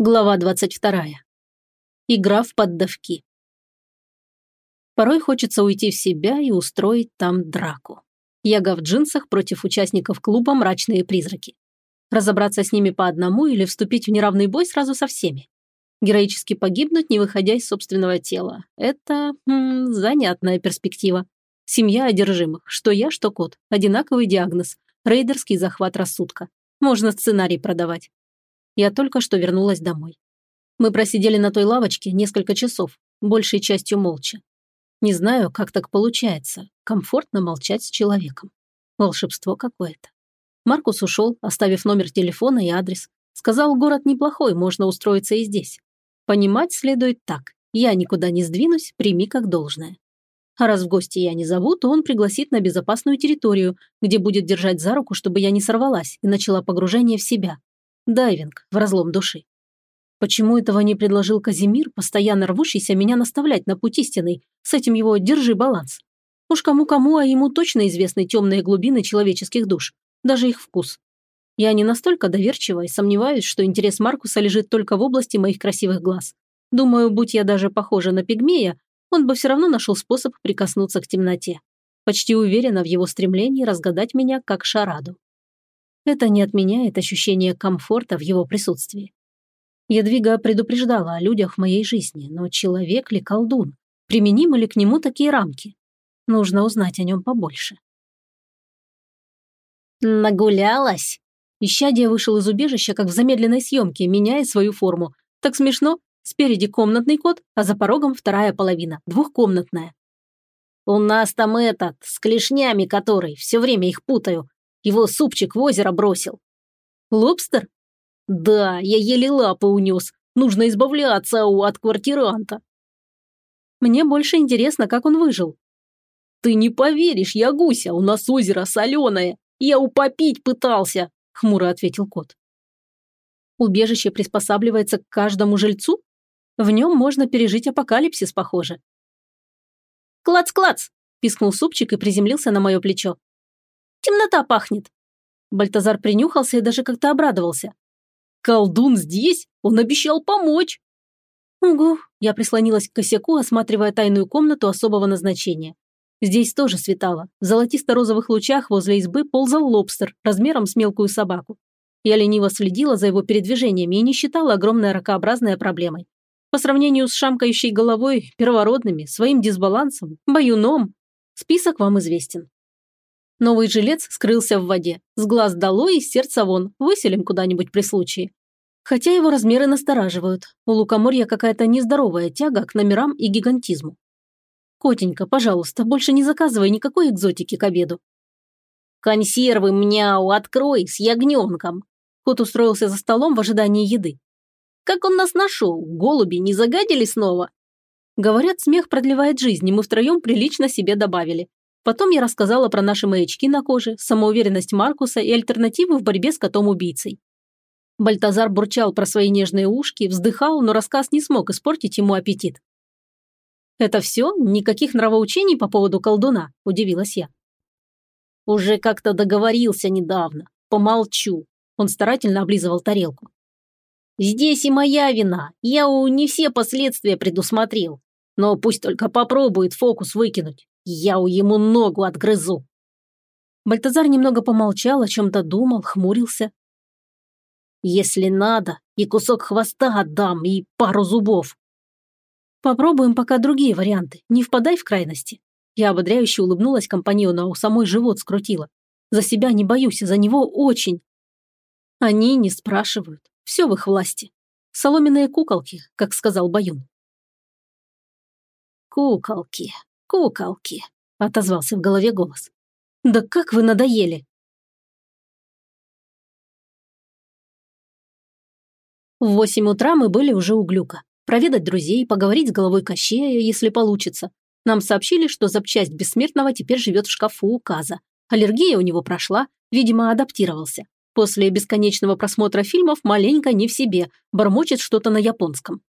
Глава 22. Игра в поддавки. Порой хочется уйти в себя и устроить там драку. Яга в джинсах против участников клуба «Мрачные призраки». Разобраться с ними по одному или вступить в неравный бой сразу со всеми. Героически погибнуть, не выходя из собственного тела. Это м, занятная перспектива. Семья одержимых. Что я, что кот. Одинаковый диагноз. Рейдерский захват рассудка. Можно сценарий продавать. Я только что вернулась домой. Мы просидели на той лавочке несколько часов, большей частью молча. Не знаю, как так получается. Комфортно молчать с человеком. Волшебство какое-то. Маркус ушел, оставив номер телефона и адрес. Сказал, город неплохой, можно устроиться и здесь. Понимать следует так. Я никуда не сдвинусь, прими как должное. А раз в гости я не зову, то он пригласит на безопасную территорию, где будет держать за руку, чтобы я не сорвалась и начала погружение в себя. Дайвинг в разлом души. Почему этого не предложил Казимир, постоянно рвущийся меня наставлять на путь истинный, с этим его «держи баланс»? Уж кому-кому, а ему точно известны темные глубины человеческих душ, даже их вкус. Я не настолько доверчива и сомневаюсь, что интерес Маркуса лежит только в области моих красивых глаз. Думаю, будь я даже похожа на пигмея, он бы все равно нашел способ прикоснуться к темноте. Почти уверена в его стремлении разгадать меня как шараду. Это не отменяет ощущение комфорта в его присутствии. Ядвига предупреждала о людях в моей жизни, но человек ли колдун? Применимы ли к нему такие рамки? Нужно узнать о нем побольше. «Нагулялась?» Ищадия вышел из убежища, как в замедленной съемке, меняя свою форму. Так смешно. Спереди комнатный кот, а за порогом вторая половина, двухкомнатная. «У нас там этот, с клешнями который, все время их путаю. Его супчик в озеро бросил. Лобстер? Да, я еле лапы унес. Нужно избавляться от квартиранта. Мне больше интересно, как он выжил. Ты не поверишь, я гуся, у нас озеро соленое. Я упопить пытался, хмуро ответил кот. Убежище приспосабливается к каждому жильцу? В нем можно пережить апокалипсис, похоже. «Клац-клац!» – пискнул супчик и приземлился на мое плечо. Темнота пахнет». Бальтазар принюхался и даже как-то обрадовался. «Колдун здесь? Он обещал помочь!» «Угу», я прислонилась к косяку, осматривая тайную комнату особого назначения. Здесь тоже светало. В золотисто-розовых лучах возле избы ползал лобстер размером с мелкую собаку. Я лениво следила за его передвижениями и не считала огромной ракообразной проблемой. По сравнению с шамкающей головой, первородными, своим дисбалансом, баюном, список вам известен. Новый жилец скрылся в воде. С глаз долой и сердца вон. Выселим куда-нибудь при случае. Хотя его размеры настораживают. У лукоморья какая-то нездоровая тяга к номерам и гигантизму. Котенька, пожалуйста, больше не заказывай никакой экзотики к обеду. «Консервы, мяу, открой, с ягненком!» Кот устроился за столом в ожидании еды. «Как он нас нашел? Голуби не загадили снова?» Говорят, смех продлевает жизнь, и мы втроем прилично себе добавили. Потом я рассказала про наши маячки на коже, самоуверенность Маркуса и альтернативы в борьбе с котом-убийцей. Бальтазар бурчал про свои нежные ушки, вздыхал, но рассказ не смог испортить ему аппетит. «Это все? Никаких нравоучений по поводу колдуна?» – удивилась я. «Уже как-то договорился недавно. Помолчу». Он старательно облизывал тарелку. «Здесь и моя вина. Я у не все последствия предусмотрел. Но пусть только попробует фокус выкинуть. Я у ему ногу отгрызу. Бальтазар немного помолчал, о чем-то думал, хмурился. Если надо, и кусок хвоста отдам, и пару зубов. Попробуем пока другие варианты, не впадай в крайности. Я ободряюще улыбнулась компаньону, а у самой живот скрутила. За себя не боюсь, за него очень. Они не спрашивают, все в их власти. Соломенные куколки, как сказал Баюн. Куколки, «Куколки», – отозвался в голове голос. «Да как вы надоели!» В восемь утра мы были уже у Глюка. Проведать друзей, поговорить с головой Кощея, если получится. Нам сообщили, что запчасть бессмертного теперь живет в шкафу у Каза. Аллергия у него прошла, видимо, адаптировался. После бесконечного просмотра фильмов маленько не в себе, бормочет что-то на японском.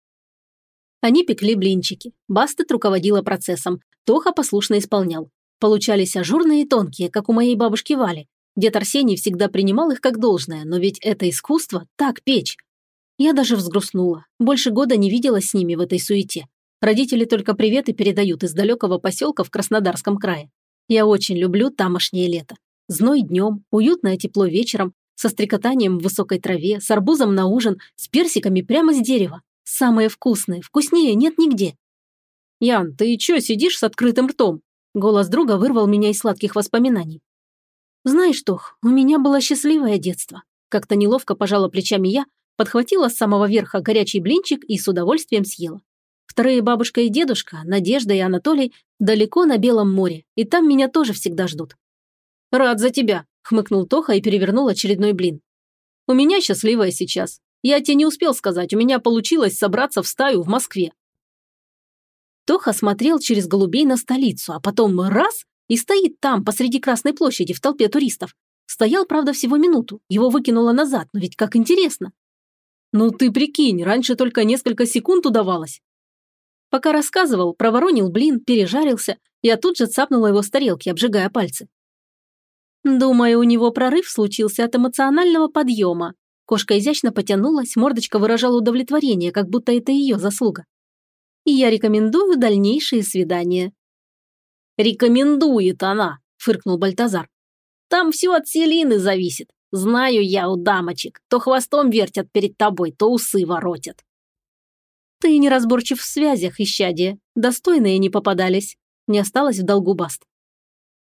Они пекли блинчики. Бастет руководила процессом. Тоха послушно исполнял. Получались ажурные и тонкие, как у моей бабушки Вали. Дед Арсений всегда принимал их как должное, но ведь это искусство, так печь. Я даже взгрустнула. Больше года не виделась с ними в этой суете. Родители только приветы передают из далекого поселка в Краснодарском крае. Я очень люблю тамошнее лето. Зной днем, уютное тепло вечером, со стрекотанием в высокой траве, с арбузом на ужин, с персиками прямо с дерева. Самые вкусные, вкуснее нет нигде. «Ян, ты чё сидишь с открытым ртом?» Голос друга вырвал меня из сладких воспоминаний. «Знаешь, Тох, у меня было счастливое детство». Как-то неловко пожала плечами я, подхватила с самого верха горячий блинчик и с удовольствием съела. Вторые бабушка и дедушка, Надежда и Анатолий, далеко на Белом море, и там меня тоже всегда ждут. «Рад за тебя», – хмыкнул Тоха и перевернул очередной блин. «У меня счастливая сейчас. Я тебе не успел сказать, у меня получилось собраться в стаю в Москве». Тоха смотрел через голубей на столицу, а потом раз – и стоит там, посреди Красной площади, в толпе туристов. Стоял, правда, всего минуту, его выкинуло назад, но ведь как интересно. «Ну ты прикинь, раньше только несколько секунд удавалось. Пока рассказывал, проворонил блин, пережарился, я тут же цапнула его с тарелки, обжигая пальцы. Думаю, у него прорыв случился от эмоционального подъема. Кошка изящно потянулась, мордочка выражала удовлетворение, как будто это ее заслуга. И я рекомендую дальнейшие свидания. «Рекомендует она», – фыркнул Бальтазар. «Там все от Селины зависит. Знаю я у дамочек. То хвостом вертят перед тобой, то усы воротят». «Ты неразборчив в связях, исчадие. Достойные не попадались. Не осталось в долгу Баст».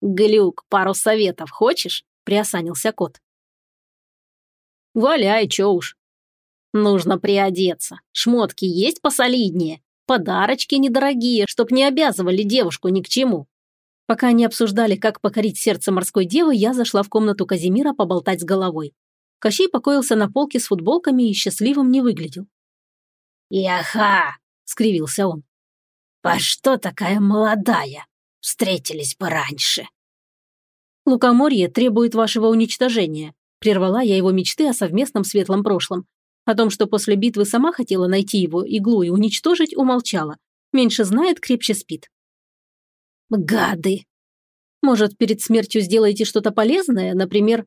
«Глюк, пару советов хочешь?» – приосанился кот. «Валяй, чё уж». «Нужно приодеться. Шмотки есть посолиднее. Подарочки недорогие, чтоб не обязывали девушку ни к чему». Пока они обсуждали, как покорить сердце морской девы, я зашла в комнату Казимира поболтать с головой. Кощей покоился на полке с футболками и счастливым не выглядел. «Яха!» — скривился он. «По что такая молодая? Встретились бы раньше». «Лукоморье требует вашего уничтожения», — прервала я его мечты о совместном светлом прошлом. О том, что после битвы сама хотела найти его иглу и уничтожить, умолчала. Меньше знает, крепче спит. «Гады!» «Может, перед смертью сделаете что-то полезное, например...»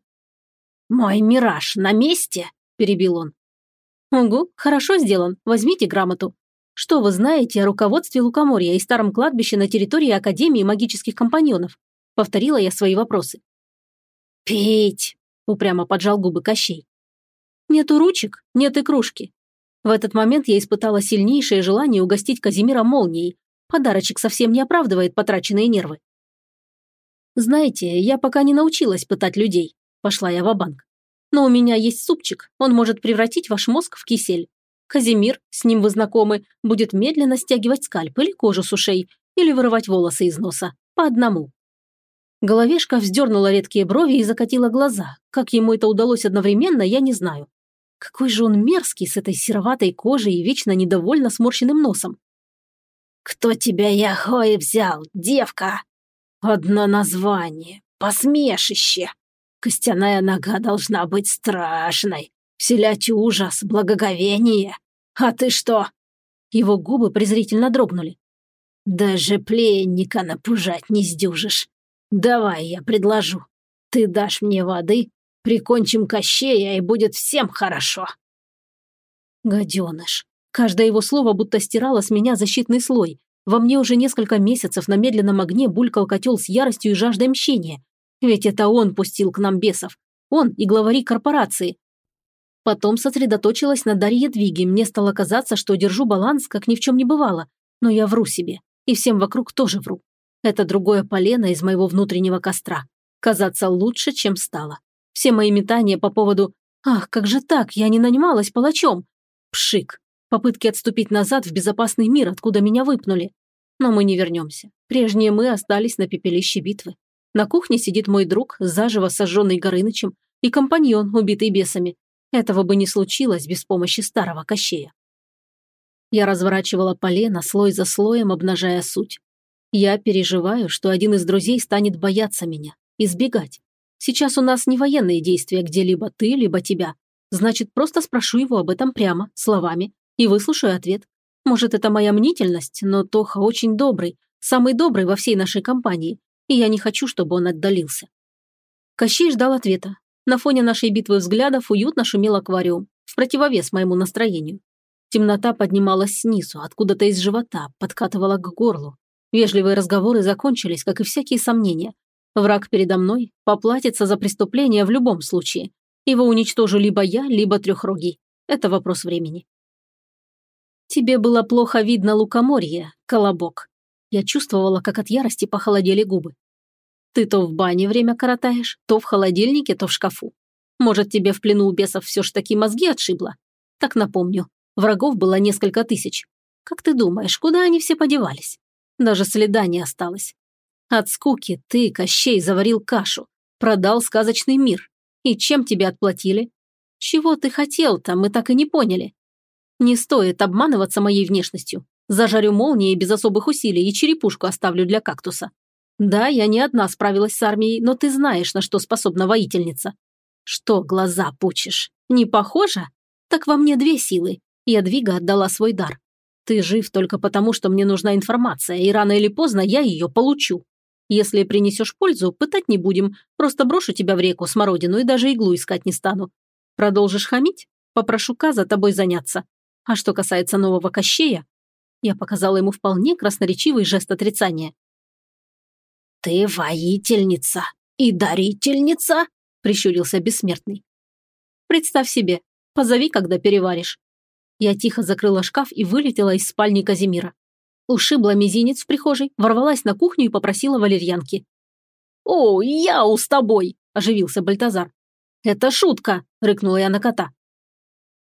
«Мой мираж на месте?» – перебил он. «Угу, хорошо сделан. Возьмите грамоту. Что вы знаете о руководстве Лукоморья и старом кладбище на территории Академии магических компаньонов?» Повторила я свои вопросы. «Пить!» – упрямо поджал губы Кощей. «Нету ручек, нет и кружки». В этот момент я испытала сильнейшее желание угостить Казимира молнией. Подарочек совсем не оправдывает потраченные нервы. «Знаете, я пока не научилась пытать людей», – пошла я в банк но у меня есть супчик, он может превратить ваш мозг в кисель. Казимир, с ним вы знакомы, будет медленно стягивать скальп или кожу с ушей, или вырывать волосы из носа. По одному. Головешка вздернула редкие брови и закатила глаза. Как ему это удалось одновременно, я не знаю. Какой же он мерзкий с этой сероватой кожей и вечно недовольно сморщенным носом. «Кто тебя яхой взял, девка?» «Одно название. Посмешище!» Костяная нога должна быть страшной, вселять ужас, благоговение. А ты что?» Его губы презрительно дрогнули. «Даже пленника напужать не сдюжишь. Давай я предложу. Ты дашь мне воды, прикончим Кощея, и будет всем хорошо». Гаденыш. Каждое его слово будто стирало с меня защитный слой. Во мне уже несколько месяцев на медленном огне булькал котел с яростью и жаждой мщения. Ведь это он пустил к нам бесов. Он и главари корпорации. Потом сосредоточилась на Дарье Двиге. Мне стало казаться, что держу баланс, как ни в чем не бывало. Но я вру себе. И всем вокруг тоже вру. Это другое полено из моего внутреннего костра. Казаться лучше, чем стало. Все мои метания по поводу «Ах, как же так, я не нанималась палачом!» Пшик. Попытки отступить назад в безопасный мир, откуда меня выпнули. Но мы не вернемся. Прежние мы остались на пепелище битвы. На кухне сидит мой друг, заживо сожженный Горынычем, и компаньон, убитый бесами. Этого бы не случилось без помощи старого Кощея. Я разворачивала полено слой за слоем, обнажая суть. Я переживаю, что один из друзей станет бояться меня, избегать. Сейчас у нас не военные действия, где либо ты, либо тебя. Значит, просто спрошу его об этом прямо, словами, и выслушаю ответ. Может, это моя мнительность, но Тоха очень добрый, самый добрый во всей нашей компании, и я не хочу, чтобы он отдалился. Кощей ждал ответа. На фоне нашей битвы взглядов уютно шумел аквариум. в противовес моему настроению. Темнота поднималась снизу, откуда-то из живота, подкатывала к горлу. Вежливые разговоры закончились, как и всякие сомнения. Враг передо мной поплатится за преступление в любом случае. Его уничтожу либо я, либо трехрогий. Это вопрос времени. Тебе было плохо видно лукоморье, колобок. Я чувствовала, как от ярости похолодели губы. Ты то в бане время коротаешь, то в холодильнике, то в шкафу. Может, тебе в плену у бесов все ж таки мозги отшибло? Так напомню, врагов было несколько тысяч. Как ты думаешь, куда они все подевались? Даже следа не осталось. От скуки ты, Кощей, заварил кашу, продал сказочный мир. И чем тебе отплатили? Чего ты хотел-то, мы так и не поняли. Не стоит обманываться моей внешностью. Зажарю молнией без особых усилий и черепушку оставлю для кактуса. Да, я не одна справилась с армией, но ты знаешь, на что способна воительница. Что глаза пучишь? Не похоже? Так во мне две силы. Я Двига отдала свой дар. Ты жив только потому, что мне нужна информация, и рано или поздно я ее получу. Если принесешь пользу, пытать не будем. Просто брошу тебя в реку смородину и даже иглу искать не стану. Продолжишь хамить? Попрошу Ка за тобой заняться. А что касается нового Кощея, я показала ему вполне красноречивый жест отрицания. «Ты воительница и дарительница?» – прищурился бессмертный. «Представь себе, позови, когда переваришь». Я тихо закрыла шкаф и вылетела из спальни Казимира. Ушибла мизинец в прихожей, ворвалась на кухню и попросила валерьянки. «О, яу с тобой!» – оживился Бальтазар. «Это шутка!» – рыкнула я на кота.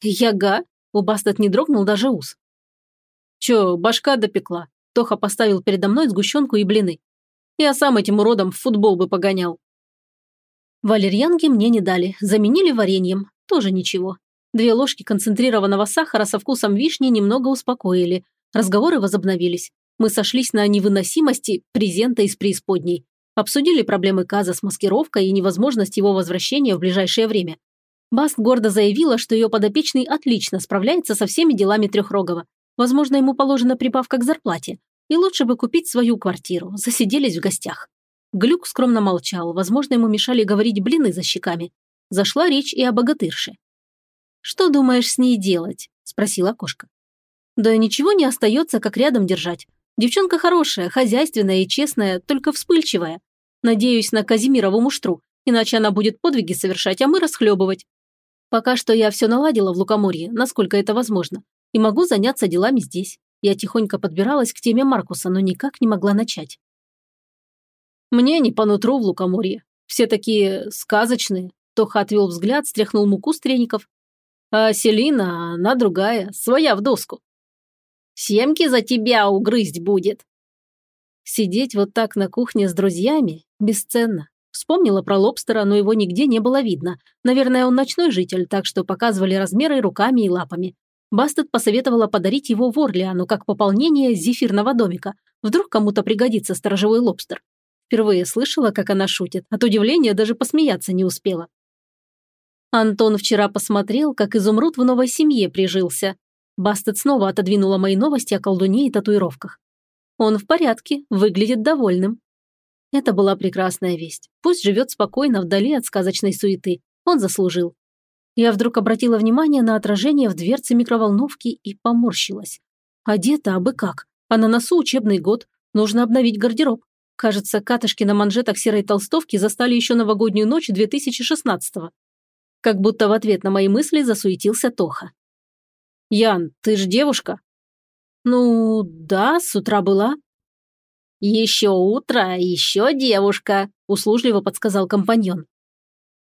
«Яга?» – у Бастет не дрогнул даже ус. «Чё, башка допекла?» Тоха поставил передо мной сгущенку и блины. Я сам этим уродом в футбол бы погонял. Валерьянки мне не дали, заменили вареньем. Тоже ничего. Две ложки концентрированного сахара со вкусом вишни немного успокоили, Разговоры возобновились. Мы сошлись на невыносимости презента из преисподней. Обсудили проблемы Каза с маскировкой и невозможность его возвращения в ближайшее время. Баст гордо заявила, что ее подопечный отлично справляется со всеми делами Трехрогова. Возможно, ему положена прибавка к зарплате. И лучше бы купить свою квартиру, засиделись в гостях. Глюк скромно молчал, возможно, ему мешали говорить блины за щеками. Зашла речь и о богатырше. «Что думаешь с ней делать?» – спросила кошка. Да ничего не остается, как рядом держать. Девчонка хорошая, хозяйственная и честная, только вспыльчивая. Надеюсь на Казимирову муштру, иначе она будет подвиги совершать, а мы расхлебывать. Пока что я все наладила в Лукоморье, насколько это возможно, и могу заняться делами здесь. Я тихонько подбиралась к теме Маркуса, но никак не могла начать. Мне не по нутру в Лукоморье. Все такие сказочные. Тоха отвел взгляд, стряхнул муку с треников. А Селина, она другая, своя в доску. Семки за тебя угрызть будет. Сидеть вот так на кухне с друзьями бесценно. Вспомнила про лобстера, но его нигде не было видно. Наверное, он ночной житель, так что показывали размеры руками и лапами. Бастет посоветовала подарить его в Орлеану как пополнение зефирного домика. Вдруг кому-то пригодится сторожевой лобстер. Впервые слышала, как она шутит. От удивления даже посмеяться не успела. Антон вчера посмотрел, как изумруд в новой семье прижился. Бастет снова отодвинула мои новости о колдуне и татуировках. Он в порядке, выглядит довольным. Это была прекрасная весть. Пусть живет спокойно вдали от сказочной суеты. Он заслужил. Я вдруг обратила внимание на отражение в дверце микроволновки и поморщилась. Одета абы как, а на носу учебный год. Нужно обновить гардероб. Кажется, катышки на манжетах серой толстовки застали еще новогоднюю ночь 2016-го. Как будто в ответ на мои мысли засуетился Тоха. «Ян, ты же девушка?» «Ну, да, с утра была». «Еще утро, еще девушка», – услужливо подсказал компаньон.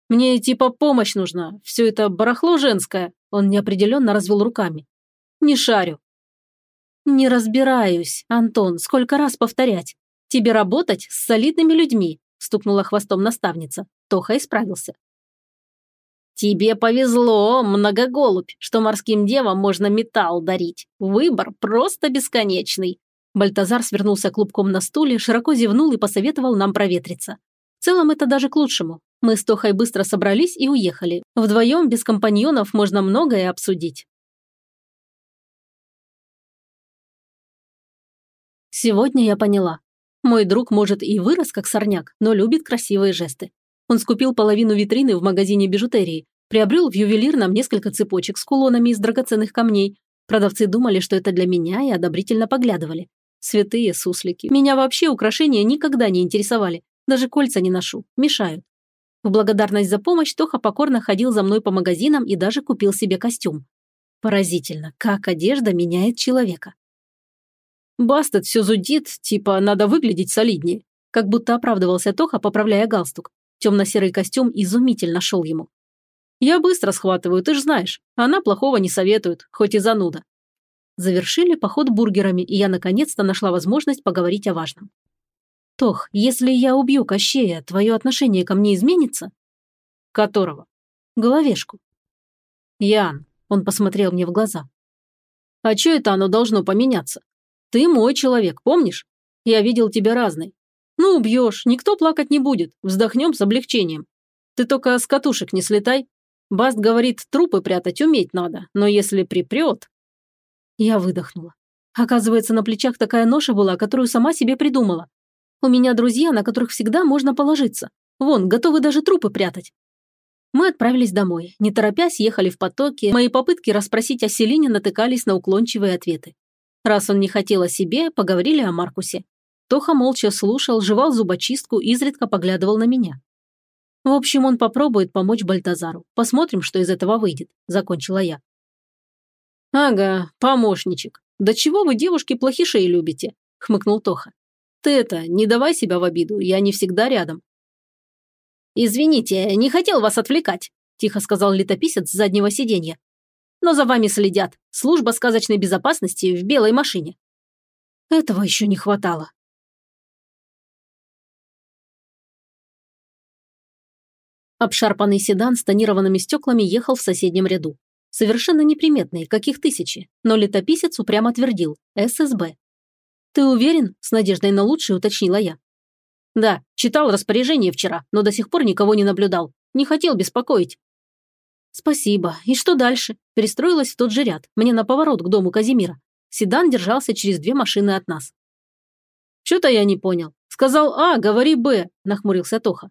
«Мне типа помощь нужна. Все это барахло женское», – он неопределенно развел руками. «Не шарю». «Не разбираюсь, Антон, сколько раз повторять. Тебе работать с солидными людьми», – стукнула хвостом наставница. Тоха исправился. «Тебе повезло, многоголубь, что морским девам можно металл дарить. Выбор просто бесконечный». Бальтазар свернулся клубком на стуле, широко зевнул и посоветовал нам проветриться. В целом это даже к лучшему. Мы с Тохой быстро собрались и уехали. Вдвоем, без компаньонов, можно многое обсудить. Сегодня я поняла. Мой друг, может, и вырос как сорняк, но любит красивые жесты. Он скупил половину витрины в магазине бижутерии, Приобрел в ювелирном несколько цепочек с кулонами из драгоценных камней. Продавцы думали, что это для меня и одобрительно поглядывали. Святые суслики. Меня вообще украшения никогда не интересовали. Даже кольца не ношу. Мешают. В благодарность за помощь Тоха покорно ходил за мной по магазинам и даже купил себе костюм. Поразительно, как одежда меняет человека. Бастет все зудит, типа надо выглядеть солиднее. Как будто оправдывался Тоха, поправляя галстук. Темно-серый костюм изумительно шел ему. Я быстро схватываю, ты ж знаешь. Она плохого не советует, хоть и зануда. Завершили поход бургерами, и я наконец-то нашла возможность поговорить о важном. Тох, если я убью Кощея, твое отношение ко мне изменится? Которого? Головешку. Ян, он посмотрел мне в глаза. А что это оно должно поменяться? Ты мой человек, помнишь? Я видел тебя разной. Ну, убьешь, никто плакать не будет, вздохнем с облегчением. Ты только с катушек не слетай. Баст говорит, трупы прятать уметь надо, но если припрет... Я выдохнула. Оказывается, на плечах такая ноша была, которую сама себе придумала. У меня друзья, на которых всегда можно положиться. Вон, готовы даже трупы прятать. Мы отправились домой. Не торопясь, ехали в потоке. Мои попытки расспросить о Селине натыкались на уклончивые ответы. Раз он не хотел о себе, поговорили о Маркусе. Тоха молча слушал, жевал зубочистку, изредка поглядывал на меня. В общем, он попробует помочь Бальтазару. Посмотрим, что из этого выйдет, закончила я. Ага, помощничек. Да чего вы, девушки, плохишей любите? хмыкнул Тоха. Ты это, не давай себя в обиду, я не всегда рядом». «Извините, не хотел вас отвлекать», – тихо сказал летописец с заднего сиденья. «Но за вами следят. Служба сказочной безопасности в белой машине». Этого еще не хватало. Обшарпанный седан с тонированными стеклами ехал в соседнем ряду. Совершенно неприметный, каких тысячи, но летописец упрямо твердил – ССБ. «Ты уверен?» – с надеждой на лучшее уточнила я. «Да, читал распоряжение вчера, но до сих пор никого не наблюдал. Не хотел беспокоить». «Спасибо. И что дальше?» Перестроилась в тот же ряд, мне на поворот к дому Казимира. Седан держался через две машины от нас. «Что-то я не понял. Сказал А, говори Б», – нахмурился Тоха.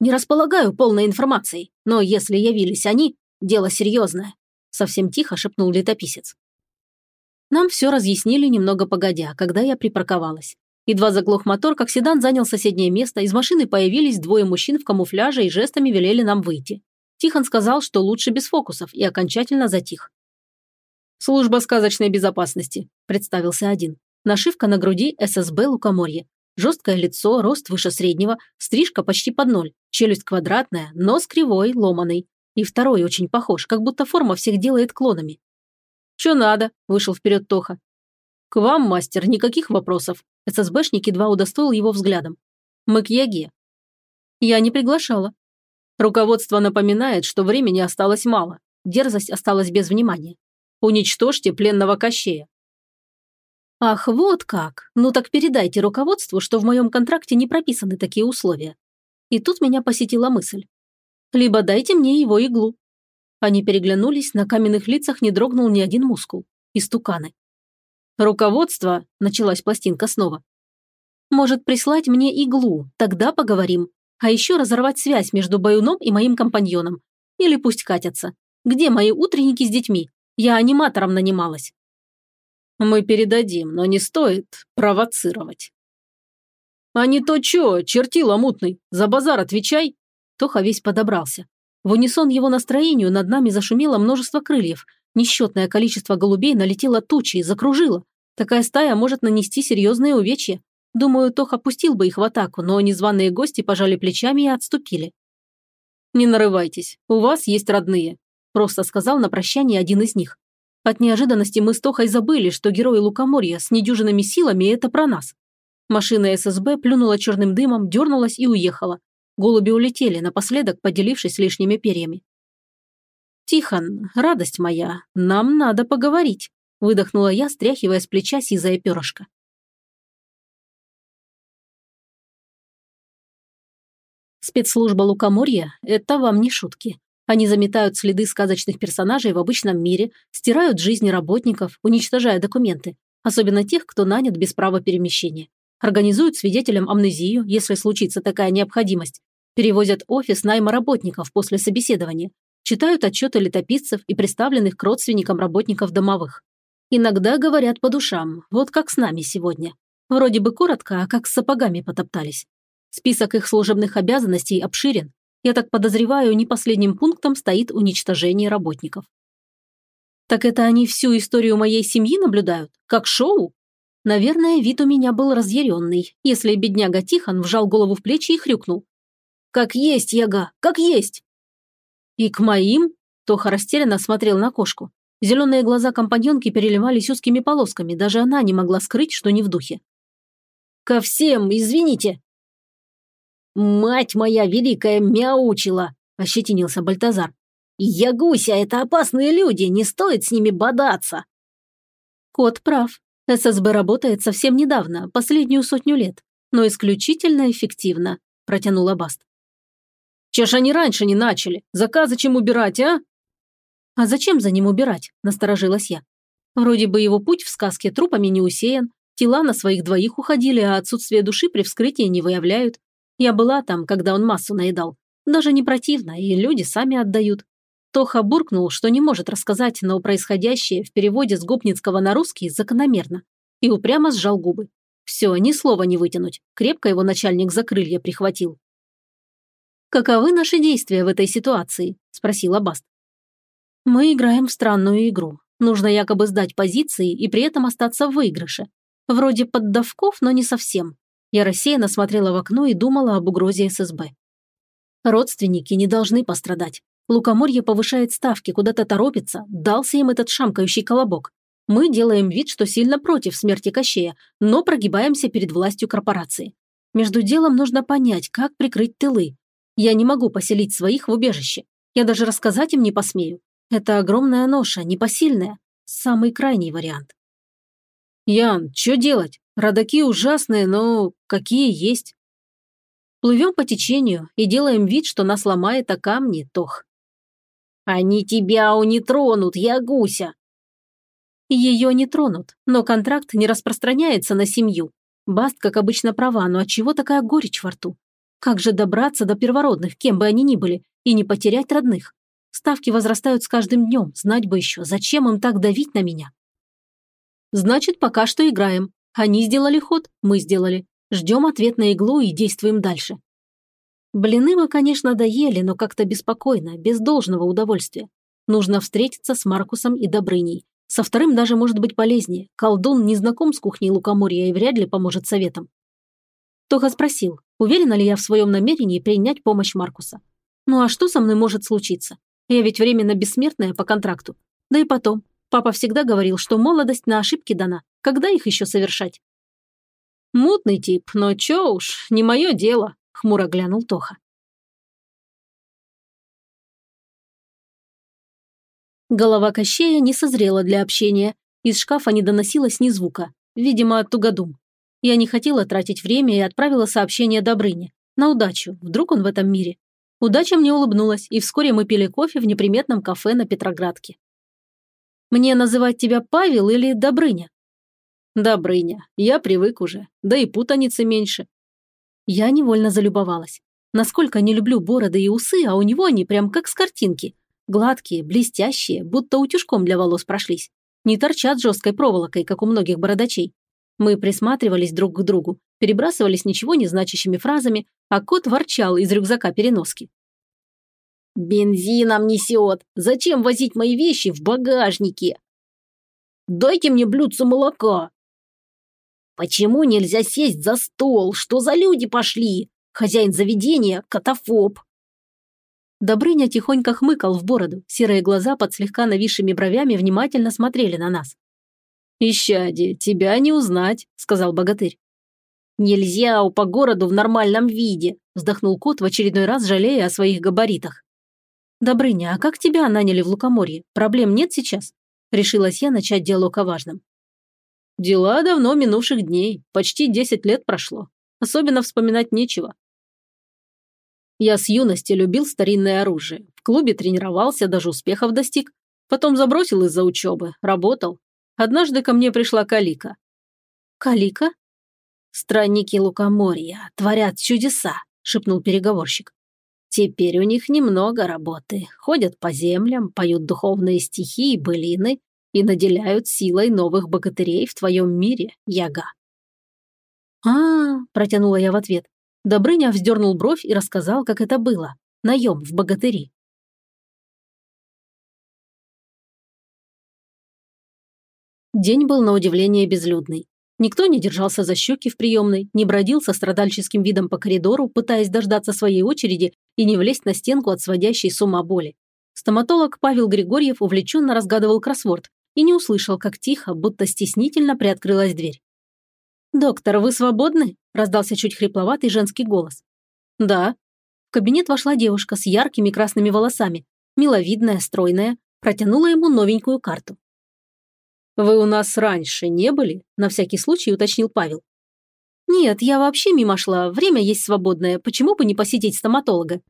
«Не располагаю полной информацией, но если явились они, дело серьезное», – совсем тихо шепнул летописец. Нам все разъяснили немного погодя, когда я припарковалась. Едва заглох мотор, как седан занял соседнее место, из машины появились двое мужчин в камуфляже и жестами велели нам выйти. Тихон сказал, что лучше без фокусов, и окончательно затих. «Служба сказочной безопасности», – представился один. Нашивка на груди ССБ Лукоморье. Жесткое лицо, рост выше среднего, стрижка почти под ноль, челюсть квадратная, нос кривой, ломаный. И второй очень похож, как будто форма всех делает клонами. «Че надо?» – вышел вперед Тоха. «К вам, мастер, никаких вопросов». ССБшник едва удостоил его взглядом. «Мы к Яге». «Я не приглашала». Руководство напоминает, что времени осталось мало. Дерзость осталась без внимания. Уничтожьте пленного Кощея. Ах, вот как. Ну так передайте руководству, что в моем контракте не прописаны такие условия. И тут меня посетила мысль. Либо дайте мне его иглу. Они переглянулись, на каменных лицах не дрогнул ни один мускул. Истуканы. «Руководство», – началась пластинка снова. «Может прислать мне иглу, тогда поговорим. А еще разорвать связь между Баюном и моим компаньоном. Или пусть катятся. Где мои утренники с детьми? Я аниматором нанималась». «Мы передадим, но не стоит провоцировать». «А не то чё, чертила мутный, за базар отвечай!» Тоха весь подобрался. В унисон его настроению над нами зашумело множество крыльев. Несчетное количество голубей налетело тучей, закружило. Такая стая может нанести серьезные увечья. Думаю, Тох опустил бы их в атаку, но незваные гости пожали плечами и отступили. «Не нарывайтесь, у вас есть родные», – просто сказал на прощание один из них. От неожиданности мы с Тохой забыли, что герой Лукоморья с недюжинными силами – это про нас. Машина ССБ плюнула черным дымом, дернулась и уехала. Голуби улетели, напоследок поделившись лишними перьями. «Тихон, радость моя, нам надо поговорить», – выдохнула я, стряхивая с плеча сизое перышко. Спецслужба Лукоморья – это вам не шутки. Они заметают следы сказочных персонажей в обычном мире, стирают жизни работников, уничтожая документы, особенно тех, кто нанят без права перемещения. Организуют свидетелям амнезию, если случится такая необходимость, Перевозят офис найма работников после собеседования. читают отчеты летописцев и представленных к родственникам работников домовых. Иногда говорят по душам, вот как с нами сегодня. Вроде бы коротко, а как с сапогами потоптались. Список их служебных обязанностей обширен. Я так подозреваю, не последним пунктом стоит уничтожение работников. Так это они всю историю моей семьи наблюдают? Как шоу? Наверное, вид у меня был разъяренный, если бедняга Тихон вжал голову в плечи и хрюкнул. «Как есть, Яга, как есть!» «И к моим?» Тоха растерянно смотрел на кошку. Зеленые глаза компаньонки переливались узкими полосками, даже она не могла скрыть, что не в духе. «Ко всем, извините!» «Мать моя великая мяучила!» – ощетинился Бальтазар. «Ягуся – это опасные люди, не стоит с ними бодаться!» Кот прав. ССБ работает совсем недавно, последнюю сотню лет, но исключительно эффективно», – протянула Баст. «Че они раньше не начали? Заказы чем убирать, а?» «А зачем за ним убирать?» – насторожилась я. Вроде бы его путь в сказке трупами не усеян, тела на своих двоих уходили, а отсутствие души при вскрытии не выявляют. Я была там, когда он массу наедал. Даже не противно, и люди сами отдают. Тоха буркнул, что не может рассказать, но происходящее в переводе с гопницкого на русский закономерно. И упрямо сжал губы. Все, ни слова не вытянуть. Крепко его начальник за крылья прихватил. «Каковы наши действия в этой ситуации?» – спросила Баст. «Мы играем в странную игру. Нужно якобы сдать позиции и при этом остаться в выигрыше. Вроде поддавков, но не совсем. Я рассеянно смотрела в окно и думала об угрозе ССБ. Родственники не должны пострадать. Лукоморье повышает ставки, куда-то торопится, дался им этот шамкающий колобок. Мы делаем вид, что сильно против смерти Кощея, но прогибаемся перед властью корпорации. Между делом нужно понять, как прикрыть тылы. Я не могу поселить своих в убежище. Я даже рассказать им не посмею. Это огромная ноша, непосильная. Самый крайний вариант. Ян, что делать? Родаки ужасные, но какие есть. Плывем по течению и делаем вид, что нас ломает о камни, Тох. «Они тебя не тронут, я гуся!» Ее не тронут, но контракт не распространяется на семью. Баст, как обычно, права, но отчего такая горечь во рту? Как же добраться до первородных, кем бы они ни были, и не потерять родных? Ставки возрастают с каждым днем, знать бы еще, зачем им так давить на меня? Значит, пока что играем. Они сделали ход, мы сделали. Ждем ответ на иглу и действуем дальше. Блины мы, конечно, доели, но как-то беспокойно, без должного удовольствия. Нужно встретиться с Маркусом и Добрыней. Со вторым даже может быть полезнее. Колдун не знаком с кухней лукоморья и вряд ли поможет советом. Тоха спросил, уверена ли я в своем намерении принять помощь Маркуса. Ну а что со мной может случиться? Я ведь временно бессмертная по контракту. Да и потом, папа всегда говорил, что молодость на ошибки дана. Когда их еще совершать? Мутный тип, но чё уж, не мое дело хмуро глянул Тоха. Голова Кощея не созрела для общения. Из шкафа не доносилось ни звука. Видимо, тугодум. Я не хотела тратить время и отправила сообщение Добрыне. На удачу. Вдруг он в этом мире. Удача мне улыбнулась, и вскоре мы пили кофе в неприметном кафе на Петроградке. «Мне называть тебя Павел или Добрыня?» «Добрыня. Я привык уже. Да и путаницы меньше. Я невольно залюбовалась. Насколько не люблю бороды и усы, а у него они прям как с картинки. Гладкие, блестящие, будто утюжком для волос прошлись. Не торчат жесткой проволокой, как у многих бородачей. Мы присматривались друг к другу, перебрасывались ничего не значащими фразами, а кот ворчал из рюкзака переноски. «Бензином несет! Зачем возить мои вещи в багажнике?» «Дайте мне блюдце молока!» Почему нельзя сесть за стол? Что за люди пошли? Хозяин заведения – катафоб. Добрыня тихонько хмыкал в бороду. Серые глаза под слегка нависшими бровями внимательно смотрели на нас. «Ищади, тебя не узнать», – сказал богатырь. «Нельзя по городу в нормальном виде», – вздохнул кот в очередной раз, жалея о своих габаритах. «Добрыня, а как тебя наняли в Лукоморье? Проблем нет сейчас?» Решилась я начать диалог о важном. Дела давно минувших дней, почти десять лет прошло. Особенно вспоминать нечего. Я с юности любил старинное оружие. В клубе тренировался, даже успехов достиг. Потом забросил из-за учебы, работал. Однажды ко мне пришла Калика. Калика? Странники Лукоморья творят чудеса, шепнул переговорщик. Теперь у них немного работы. Ходят по землям, поют духовные стихи и былины и наделяют силой новых богатырей в твоем мире, Яга. а, -а, -а протянула я в ответ. Добрыня вздернул бровь и рассказал, как это было. Наем в богатыри. День был на удивление безлюдный. Никто не держался за щеки в приемной, не бродил со страдальческим видом по коридору, пытаясь дождаться своей очереди и не влезть на стенку от сводящей с ума боли. Стоматолог Павел Григорьев увлеченно разгадывал кроссворд и не услышал, как тихо, будто стеснительно приоткрылась дверь. «Доктор, вы свободны?» – раздался чуть хрипловатый женский голос. «Да». В кабинет вошла девушка с яркими красными волосами, миловидная, стройная, протянула ему новенькую карту. «Вы у нас раньше не были?» – на всякий случай уточнил Павел. «Нет, я вообще мимо шла, время есть свободное, почему бы не посетить стоматолога?»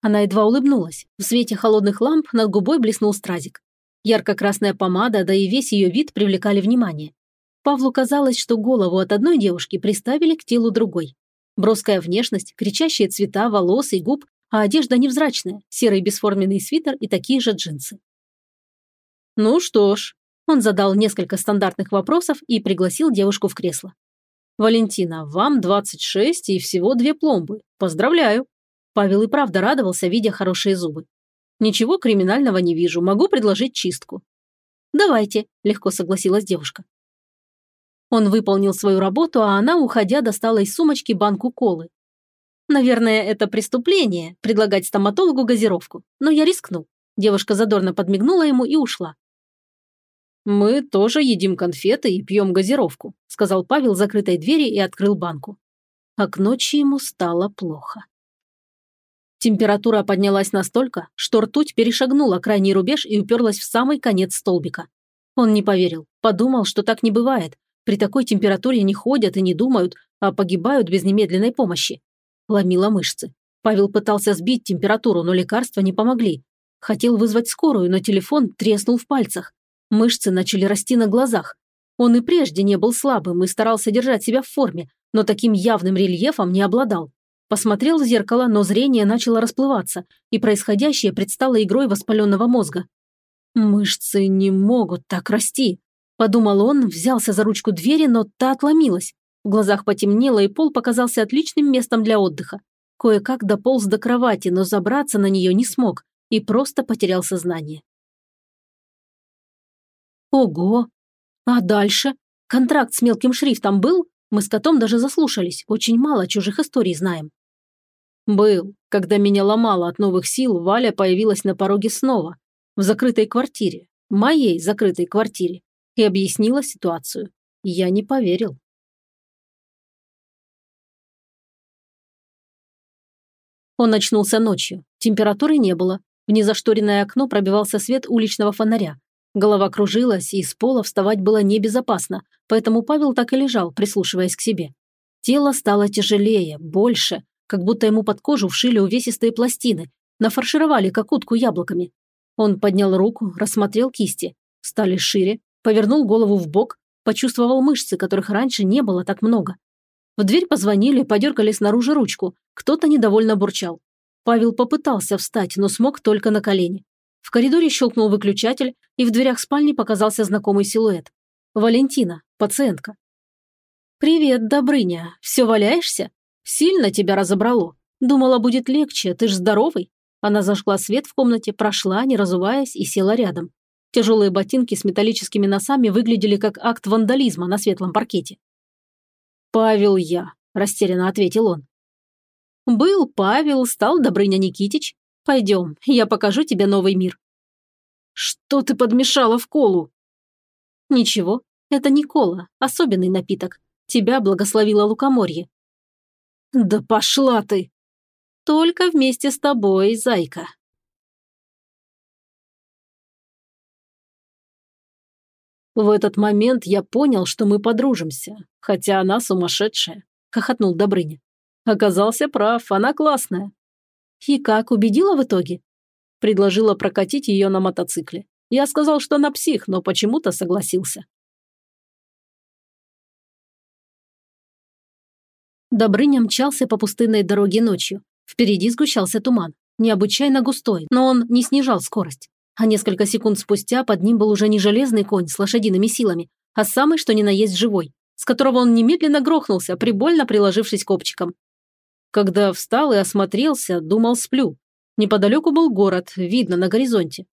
Она едва улыбнулась. В свете холодных ламп над губой блеснул стразик. Ярко-красная помада, да и весь ее вид привлекали внимание. Павлу казалось, что голову от одной девушки приставили к телу другой. Броская внешность, кричащие цвета волос и губ, а одежда невзрачная, серый бесформенный свитер и такие же джинсы. «Ну что ж», он задал несколько стандартных вопросов и пригласил девушку в кресло. «Валентина, вам 26 и всего две пломбы. Поздравляю!» Павел и правда радовался, видя хорошие зубы. «Ничего криминального не вижу, могу предложить чистку». «Давайте», – легко согласилась девушка. Он выполнил свою работу, а она, уходя, достала из сумочки банку колы. «Наверное, это преступление – предлагать стоматологу газировку, но я рискну». Девушка задорно подмигнула ему и ушла. «Мы тоже едим конфеты и пьем газировку», сказал Павел закрытой двери и открыл банку. А к ночи ему стало плохо. Температура поднялась настолько, что ртуть перешагнула крайний рубеж и уперлась в самый конец столбика. Он не поверил, подумал, что так не бывает. При такой температуре не ходят и не думают, а погибают без немедленной помощи. Ломило мышцы. Павел пытался сбить температуру, но лекарства не помогли. Хотел вызвать скорую, но телефон треснул в пальцах. Мышцы начали расти на глазах. Он и прежде не был слабым и старался держать себя в форме, но таким явным рельефом не обладал. Посмотрел в зеркало, но зрение начало расплываться, и происходящее предстало игрой воспаленного мозга. «Мышцы не могут так расти», – подумал он, взялся за ручку двери, но та отломилась. В глазах потемнело, и пол показался отличным местом для отдыха. Кое-как дополз до кровати, но забраться на нее не смог и просто потерял сознание. Ого! А дальше? Контракт с мелким шрифтом был? Мы с котом даже заслушались, очень мало чужих историй знаем. Был. Когда меня ломало от новых сил, Валя появилась на пороге снова. В закрытой квартире. Моей закрытой квартире. И объяснила ситуацию. Я не поверил. Он очнулся ночью. Температуры не было. В незашторенное окно пробивался свет уличного фонаря. Голова кружилась, и с пола вставать было небезопасно, поэтому Павел так и лежал, прислушиваясь к себе. Тело стало тяжелее, больше, как будто ему под кожу вшили увесистые пластины, нафаршировали как утку яблоками. Он поднял руку, рассмотрел кисти. Стали шире, повернул голову в бок, почувствовал мышцы, которых раньше не было так много. В дверь позвонили, подергали снаружи ручку. Кто-то недовольно бурчал. Павел попытался встать, но смог только на колени. В коридоре щелкнул выключатель, и в дверях спальни показался знакомый силуэт. Валентина, пациентка. «Привет, Добрыня. Все валяешься? Сильно тебя разобрало. Думала, будет легче, ты ж здоровый?» Она зажгла свет в комнате, прошла, не разуваясь, и села рядом. Тяжелые ботинки с металлическими носами выглядели как акт вандализма на светлом паркете. «Павел я», – растерянно ответил он. «Был Павел, стал Добрыня Никитич. Пойдем, я покажу тебе новый мир». «Что ты подмешала в колу?» «Ничего, это не кола, особенный напиток. Тебя благословило лукоморье». «Да пошла ты!» «Только вместе с тобой, зайка». В этот момент я понял, что мы подружимся, хотя она сумасшедшая, хохотнул Добрыня. Оказался прав, она классная. И как, убедила в итоге? Предложила прокатить ее на мотоцикле. Я сказал, что она псих, но почему-то согласился. Добрыня мчался по пустынной дороге ночью. Впереди сгущался туман. необычайно густой, но он не снижал скорость. А несколько секунд спустя под ним был уже не железный конь с лошадиными силами, а самый что ни на есть живой, с которого он немедленно грохнулся, прибольно приложившись копчиком. Когда встал и осмотрелся, думал, сплю. Неподалеку был город, видно на горизонте.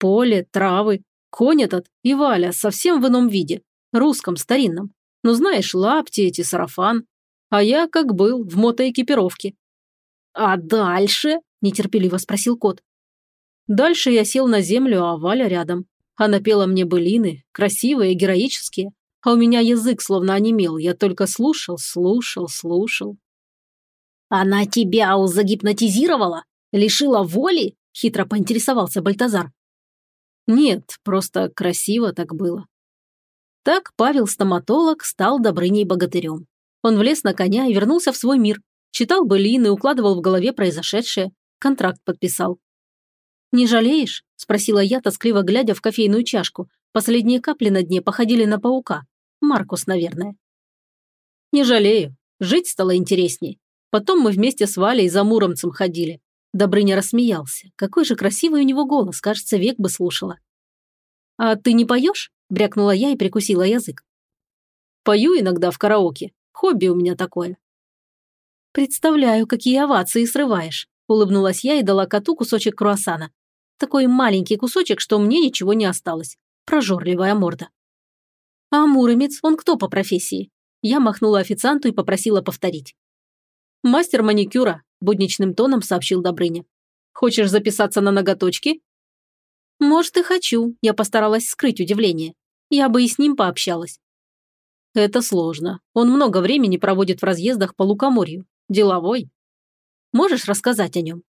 Поле, травы, конь этот и Валя совсем в ином виде, русском, старинном. Ну знаешь, лапти эти, сарафан. А я, как был, в мотоэкипировке. «А дальше?» – нетерпеливо спросил кот. Дальше я сел на землю, а Валя рядом. Она пела мне былины, красивые, героические. А у меня язык словно онемел, я только слушал, слушал, слушал. «Она тебя загипнотизировала? Лишила воли?» – хитро поинтересовался Бальтазар. Нет, просто красиво так было. Так Павел-стоматолог стал Добрыней-богатырем. Он влез на коня и вернулся в свой мир. Читал былины, укладывал в голове произошедшее, контракт подписал. «Не жалеешь?» – спросила я, тоскливо глядя в кофейную чашку. Последние капли на дне походили на паука. Маркус, наверное. «Не жалею. Жить стало интересней. Потом мы вместе с Валей за Муромцем ходили. Добрыня рассмеялся. Какой же красивый у него голос, кажется, век бы слушала. «А ты не поешь?» – брякнула я и прикусила язык. «Пою иногда в караоке. Хобби у меня такое». «Представляю, какие овации срываешь», – улыбнулась я и дала коту кусочек круассана. Такой маленький кусочек, что мне ничего не осталось. Прожорливая морда. «А Муромец, он кто по профессии?» Я махнула официанту и попросила повторить. «Мастер маникюра», – будничным тоном сообщил Добрыня. «Хочешь записаться на ноготочки?» «Может, и хочу», – я постаралась скрыть удивление. Я бы и с ним пообщалась. «Это сложно. Он много времени проводит в разъездах по Лукоморью. Деловой. Можешь рассказать о нем?»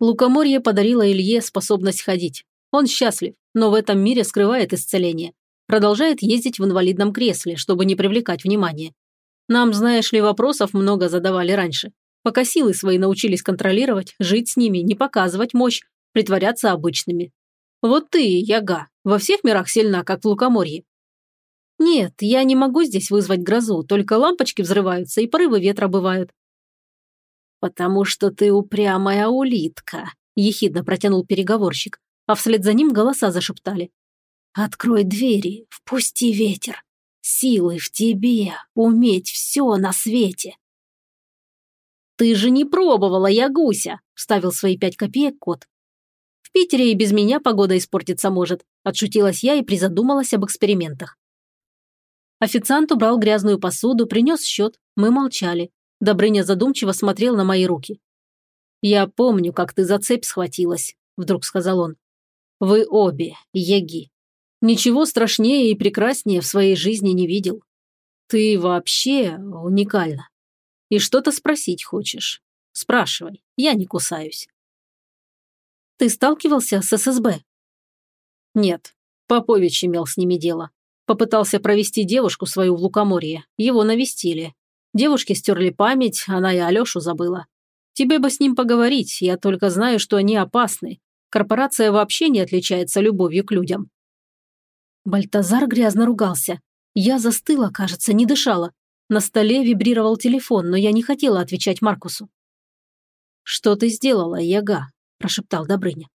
Лукоморье подарило Илье способность ходить. Он счастлив, но в этом мире скрывает исцеление. Продолжает ездить в инвалидном кресле, чтобы не привлекать внимания. Нам, знаешь ли, вопросов много задавали раньше. Пока силы свои научились контролировать, жить с ними, не показывать мощь, притворяться обычными. Вот ты, Яга, во всех мирах сильна, как в Лукоморье. Нет, я не могу здесь вызвать грозу, только лампочки взрываются и порывы ветра бывают. «Потому что ты упрямая улитка», – ехидно протянул переговорщик, а вслед за ним голоса зашептали. «Открой двери, впусти ветер. Силы в тебе, уметь все на свете». «Ты же не пробовала, я гуся», – вставил свои пять копеек кот. «В Питере и без меня погода испортиться может», – отшутилась я и призадумалась об экспериментах. Официант убрал грязную посуду, принес счет, мы молчали. Добрыня задумчиво смотрел на мои руки. «Я помню, как ты за цепь схватилась», – вдруг сказал он. «Вы обе, яги. Ничего страшнее и прекраснее в своей жизни не видел. Ты вообще уникальна. И что-то спросить хочешь? Спрашивай, я не кусаюсь». «Ты сталкивался с ССБ?» «Нет, Попович имел с ними дело. Попытался провести девушку свою в Лукоморье. Его навестили. Девушки стерли память, она и Алешу забыла. Тебе бы с ним поговорить, я только знаю, что они опасны. Корпорация вообще не отличается любовью к людям». Бальтазар грязно ругался. Я застыла, кажется, не дышала. На столе вибрировал телефон, но я не хотела отвечать Маркусу. «Что ты сделала, Яга?» – прошептал Добрыня.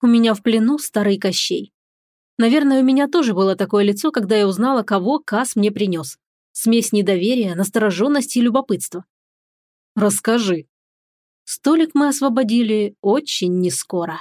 «У меня в плену старый Кощей. Наверное, у меня тоже было такое лицо, когда я узнала, кого Кас мне принес. Смесь недоверия, настороженности и любопытства. «Расскажи». Столик мы освободили очень нескоро.